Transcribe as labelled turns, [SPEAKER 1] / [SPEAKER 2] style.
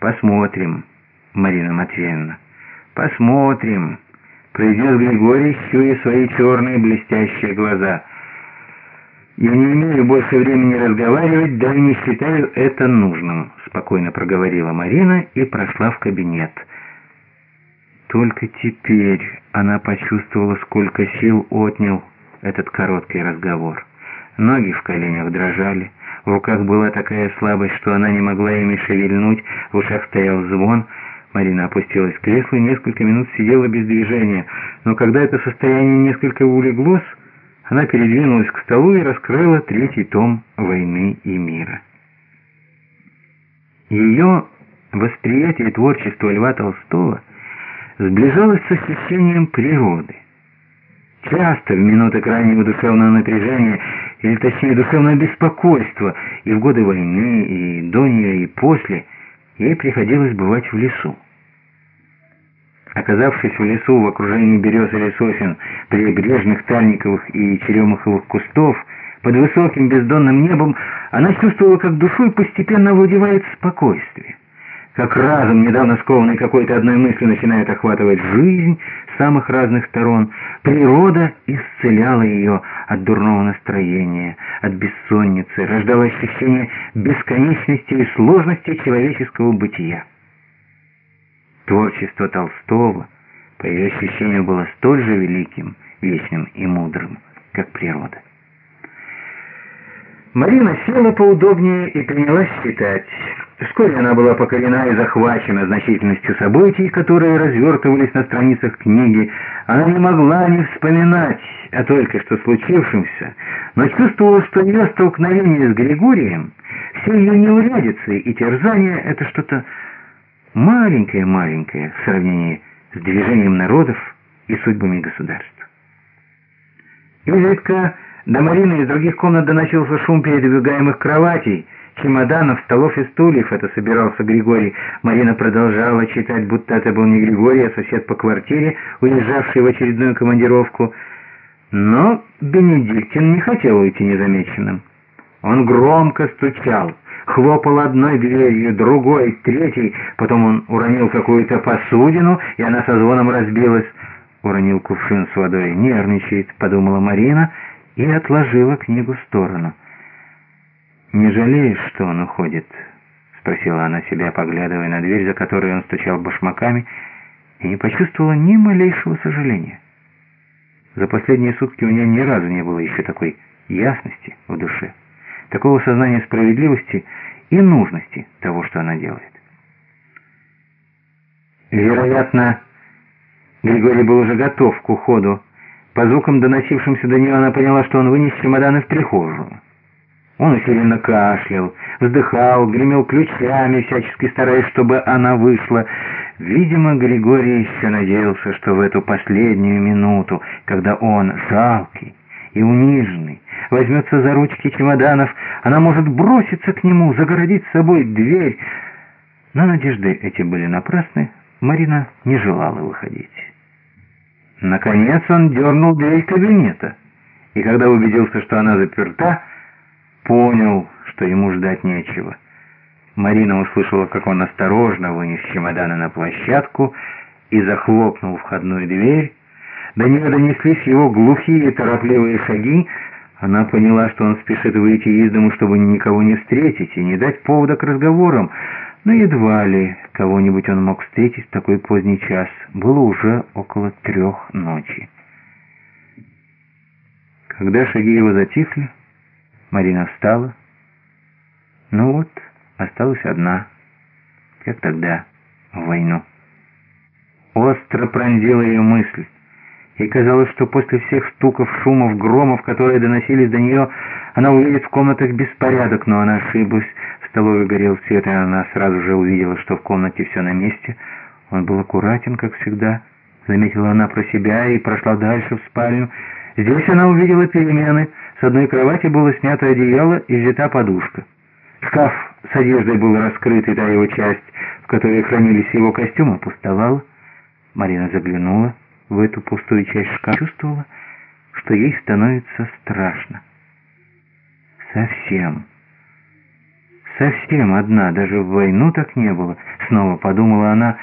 [SPEAKER 1] Посмотрим, Марина Матвеевна, посмотрим. Произнес Григорий, щуя свои черные блестящие глаза. «Я не имею больше времени разговаривать, да и не считаю это нужным», спокойно проговорила Марина и прошла в кабинет. Только теперь она почувствовала, сколько сил отнял этот короткий разговор. Ноги в коленях дрожали, в руках была такая слабость, что она не могла ими шевельнуть, в ушах стоял звон. Марина опустилась в кресло и несколько минут сидела без движения, но когда это состояние несколько улеглось, она передвинулась к столу и раскрыла третий том «Войны и мира». Ее восприятие творчества Льва Толстого сближалось с ощущением природы. Часто в минуты крайнего душевного напряжения, или точнее душевного беспокойства, и в годы войны, и до нее, и после, ей приходилось бывать в лесу. Оказавшись в лесу в окружении берез или сосен, прибрежных тальниковых и черемуховых кустов, под высоким бездонным небом, она чувствовала, как душой постепенно овладевает спокойствие. Как разум, недавно скованный какой-то одной мыслью, начинает охватывать жизнь с самых разных сторон. Природа исцеляла ее от дурного настроения, от бессонницы, рождала ощущение бесконечности и сложности человеческого бытия. Творчество Толстого, по ее ощущению, было столь же великим, вечным и мудрым, как природа. Марина села поудобнее и принялась считать. Вскоре она была покорена и захвачена значительностью событий, которые развертывались на страницах книги. Она не могла не вспоминать о только что случившемся, но чувствовала, что ее столкновение с Григорием, все ее неурядицы и терзания — это что-то маленькое-маленькое в сравнении с движением народов и судьбами государств. Изредка до Марины из других комнат доносился шум передвигаемых кроватей, чемоданов, столов и стульев. Это собирался Григорий. Марина продолжала читать, будто это был не Григорий, а сосед по квартире, уезжавший в очередную командировку. Но Бенедиктин не хотел уйти незамеченным. Он громко стучал, хлопал одной дверью, другой, третьей, потом он уронил какую-то посудину, и она со звоном разбилась. Уронил кувшин с водой. «Нервничает», — подумала Марина, — и отложила книгу в сторону. «Не жалеешь, что он уходит?» — спросила она себя, поглядывая на дверь, за которой он стучал башмаками, и не почувствовала ни малейшего сожаления. За последние сутки у нее ни разу не было еще такой ясности в душе, такого сознания справедливости и нужности того, что она делает. Вероятно, Григорий был уже готов к уходу, по звукам, доносившимся до нее, она поняла, что он вынес чемоданы в прихожую. Он усиленно кашлял, вздыхал, гремел ключами, всячески стараясь, чтобы она вышла. Видимо, Григорий еще надеялся, что в эту последнюю минуту, когда он, жалкий и униженный, возьмется за ручки чемоданов, она может броситься к нему, загородить с собой дверь. Но надежды эти были напрасны, Марина не желала выходить. Наконец он дернул дверь кабинета, и когда убедился, что она заперта, понял, что ему ждать нечего. Марина услышала, как он осторожно вынес чемоданы на площадку и захлопнул входную дверь. До нее донеслись его глухие торопливые шаги. Она поняла, что он спешит выйти из дому, чтобы никого не встретить и не дать повода к разговорам но едва ли кого-нибудь он мог встретить в такой поздний час. Было уже около трех ночи. Когда шаги его затихли, Марина встала. Ну вот, осталась одна, как тогда, в войну. Остро пронзила ее мысль. И казалось, что после всех стуков, шумов, громов, которые доносились до нее, она увидит в комнатах беспорядок, но она ошиблась. В столовой горел свет, и она сразу же увидела, что в комнате все на месте. Он был аккуратен, как всегда. Заметила она про себя и прошла дальше в спальню. Здесь она увидела перемены. С одной кровати было снято одеяло и взята подушка. Шкаф с одеждой был раскрыт, и та его часть, в которой хранились его костюмы, пустовала. Марина заглянула в эту пустую часть шкафа, чувствовала, что ей становится страшно. Совсем Совсем одна, даже в войну так не было, снова подумала она,